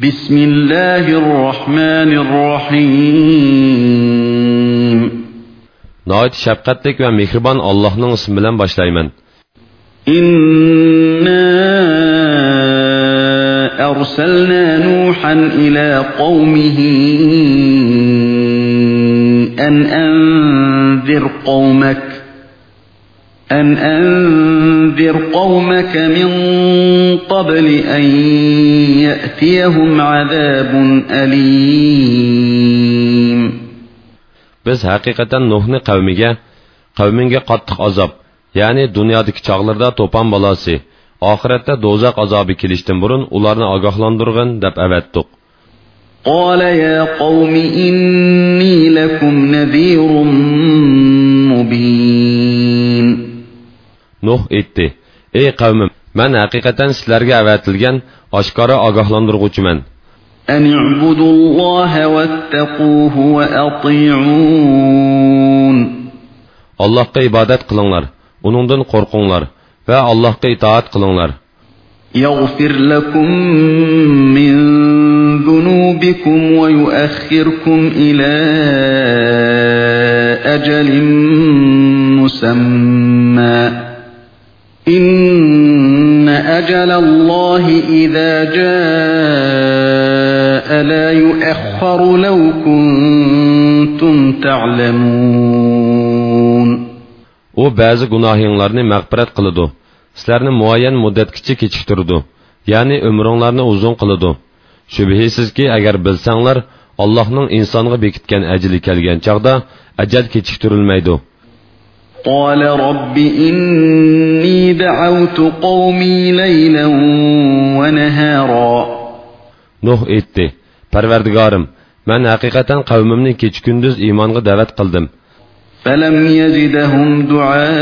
بسم الله الرحمن الرحيم Nəhayət şəfqətlik və mehriban Allah'ın ismi bilan başlayman. إنا أرسلنا نوحا إلى قومه أن أنذر قومك أن أنذر قومك من قبل أن يأتيهم عذاب أليم Biz haqiqatan Nuhni qavmiga, qavminga qattiq azob, ya'ni dunyodagi chog'larda to'pon balasi, oxiratda do'zax azobi kelishdan burun ularni ogohlantirg'in deb avatdiq. قال يا قوم إني لكم نذير Nuh aytdi: "Ey qavmim, men haqiqatan sizlarga avatilgan oshkora ogohlantirg'uchiman. أن اعبدوا الله واتقوه وأطيعون Allohga ibodat qilinglar, uningdan qo'rqinglar va Allohga itoat qilinglar. يغفر لكم من ذنوبكم ويؤخركم إلى أجل مسمى إن أجل الله إذا جاء لا يؤخر لو كنتم تعلمون U ba'zi gunohinglarni mag'firat qiladi. Sizlarni muayyan muddatgacha kechiktiradi, ya'ni umringlarni uzun qiladi. Shubhisizki, agar bilsanglar, Allohning insonga bekitgan ajali kelgan chaqda ajal kechiktirilmaydi. قال رب إني دعوت قومي ليلا ونهارا. نوح ايتتي پروردگارم من حقيقتا قوممني كيچ كندوز ايمان ايمانغا دعوت قلدم فلم يزدهم دعائي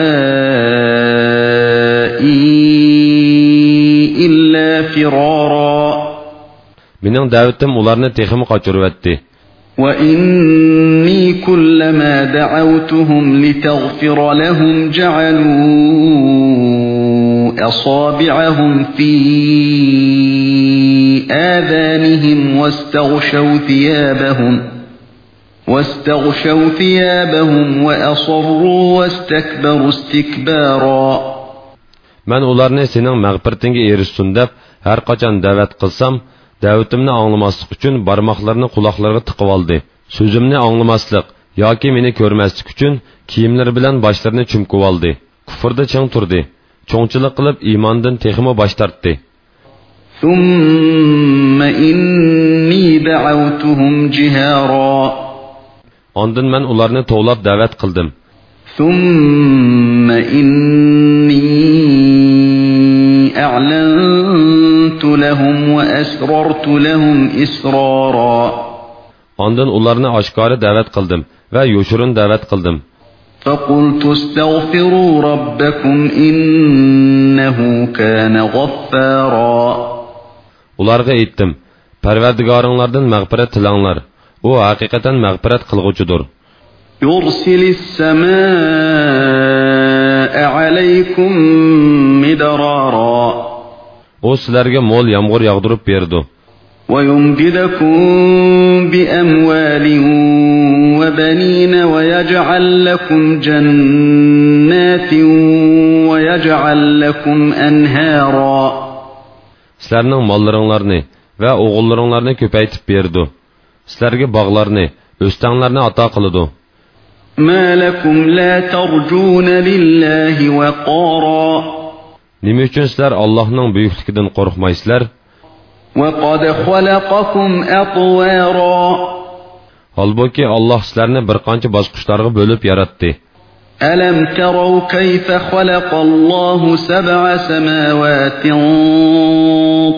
إلا فرارا. منن دعوتم تيخم تخمو قاچورو وإني كلما دعوتهم لتغفر لهم جعلوا أصابعهم في آذانهم واستغشوا ثيابهم واستغشوا ثيابهم وأصروا واستكبروا استكبارا Men ularni sening mag'firatingga erishsin deb har qachon da'vat qilsam, da'vatimni anglamaslik uchun barmoqlarini quloqlariga tiqib oldi. So'zimni anglamaslik yoki meni ko'rmaslik uchun kiyimlari bilan boshlarini chumkib oldi. Kufrda ching turdi. Cho'ngchilik qilib iymondan texmo bosh tortdi. ثم إني دعوتهم جهارا Ondan men ularni to'lab da'vat qildim. ثم إني أعلنت لهم وأسررت لهم إسرارا Ondan ularni oshkora da'vat qildim va yoshirin da'vat qildim. فقلت استغفروا ربكم إنه كان غفارا Ularga aytdim: Parvardigoringlardan mag'firat tilanglar. U haqiqatan mag'firat qilg'uchidir. يرسل السماء عليكم مدرارا U sizlarga mo'l yomg'ir yog'dirib berdi. ويمددكم بأموال وبنين ويجعل لكم جنات ويجعل لكم أنهارا Sizlarning mollaringlarni va o'g'illaringlarni ko'paytib berdi. Sizlarga bog'larni, o'stanglarni ato qiladi. ما لكم لا ترجون لله وقارا Nima uchun sizlar Allohning buyukligidan qo'rqmaysizlar? وقد خلقكم أطوارا Holbuki Alloh sizlarni bir qancha bosqichlarga bo'lib yaratdi. ألم تروا كيف خلق الله سبع سماوات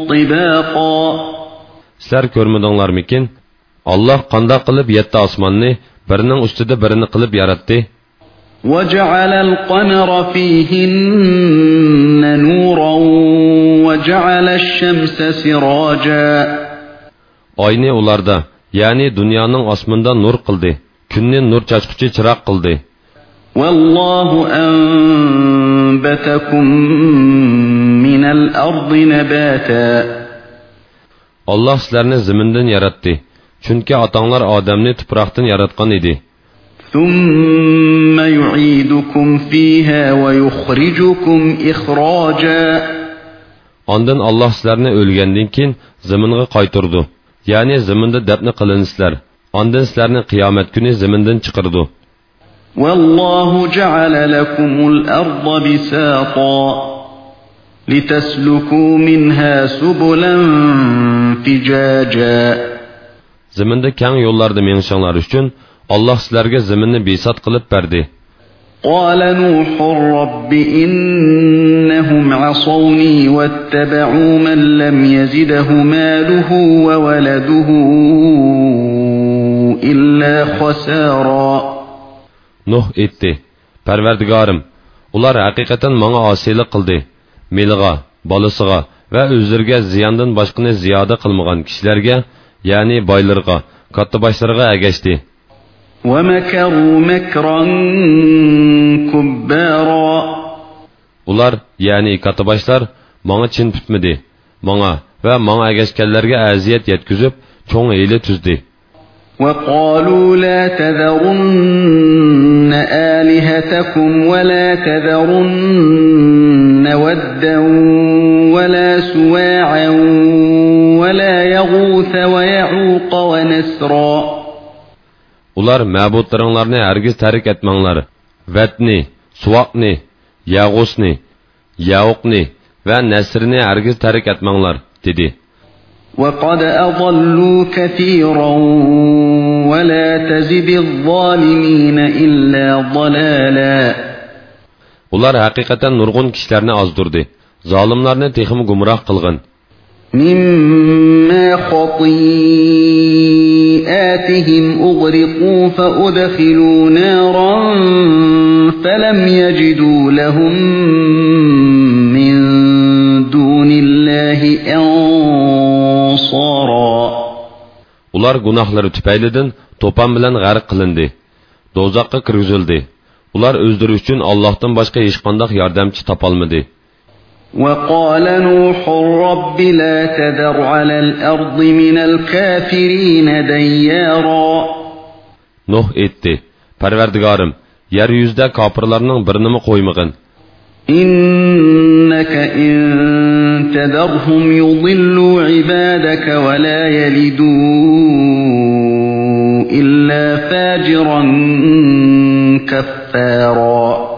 طباقا Sizlar ko'rmadinglarmikin? Alloh qanday qilib yetti osmonni birining ustida birini qilib yaratdi? وجعل القمر فيهن نورا وجعل الشمس سراجا Oyni ularda, ya'ni dunyoning osmonda nur qildi, kunni nur chachquchi chiroq qildi. والله أنبتكم من الأرض نباتا alloh sizlarni zimindan yaratdi chunki otanglar odamni tuproqdan yaratgan edi ثم يعيدكم فيها ويخرجكم إخراجا Ondan Allah sizlarni o'lgandan keyin zaminga qaytirdi. Ya'ni zaminda dafn qilinsizlar. Ondan sizlarni qiyomat kuni zamindan chiqirdi. والله جعل لكم الأرض بساطا لتسلكوا منها سبلا فجاجا Zaminda keng yo'llarda mengishinglar uchun Alloh sizlarga zaminni besat qilib berdi. قال نوح رب إنهم عصوني واتبعوا من لم يزده ماله وولده إلا خسارا Nuh etdi. Parvardigorim, ular haqiqatan menga osiylik qildi. Meliga, bolasiga va o'zlariga ziyondan boshqani ziyoda qilmagan kishilarga, ya'ni boylarga, katta boshlarga agashdi. ومكروا مكرا كبارا Ular, ya'ni katta boshlar menga chin tutmadi. Menga va menga agashganlarga aziyat yetkazib, cho'ng hiyla tuzdi. وقالوا لا تذرن آلهتكم ولا تذرن ودا ولا سواعا ولا يغوث ويعوق ونسرا Ular ma'budlaringlarni hargiz tarik etmanglar. Vatni, Suvoqni, Yag'usni, Yauqni va Nasrni hargiz tarik etmanglar, dedi. وقد أضلوا كثيرا ولا تزد الظالمين إلا ضلالا Ular haqiqatan nurg'un kishilarni ozdirdi. Zolimlarni texim gumroh qilgin. مما خطيئاتهم أغرقوا فأدخلوا نارا فلم يجدوا لهم من دون الله أنصارا Ular gunohlari tufaylidan to'pon bilan g'arq qilindi. Dozoqqa kirgizildi. Ular o'zlari uchun Allohdan boshqa hech qanday yordamchi topolmadi. وقال نوح رب لا تذر على الأرض من الكافرين ديارا Nuh etdi. Parvardigorim, yer yuzida kofirlarning birini qo'ymag'in. إنك إن تذرهم يضلوا عبادك ولا يلدوا إلا فاجرا كفارا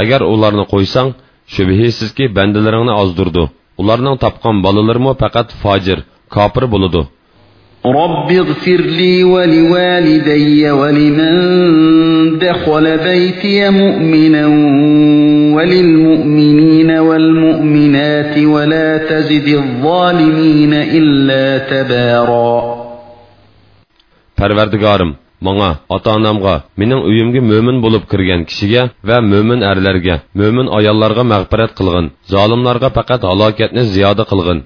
Agar ularni qo'ysang, shubhisizki bandalaringni ozdirdi. Ularning topgan bolalarimo faqat fojir, kofir bo'ladi. رب اغفر لي ولوالدي ولمن دخل بيتي مؤمنا وللمؤمنين والمؤمنات ولا تزد الظالمين إلا تبارا Parvardigorim, menga, ota-onamga, mening uyimga mo'min bo'lib kirgan kishiga va mo'min erlarga, mo'min ayollarga mag'firat qilgin. Zolimlarga faqat halokatni ziyoda qilgin.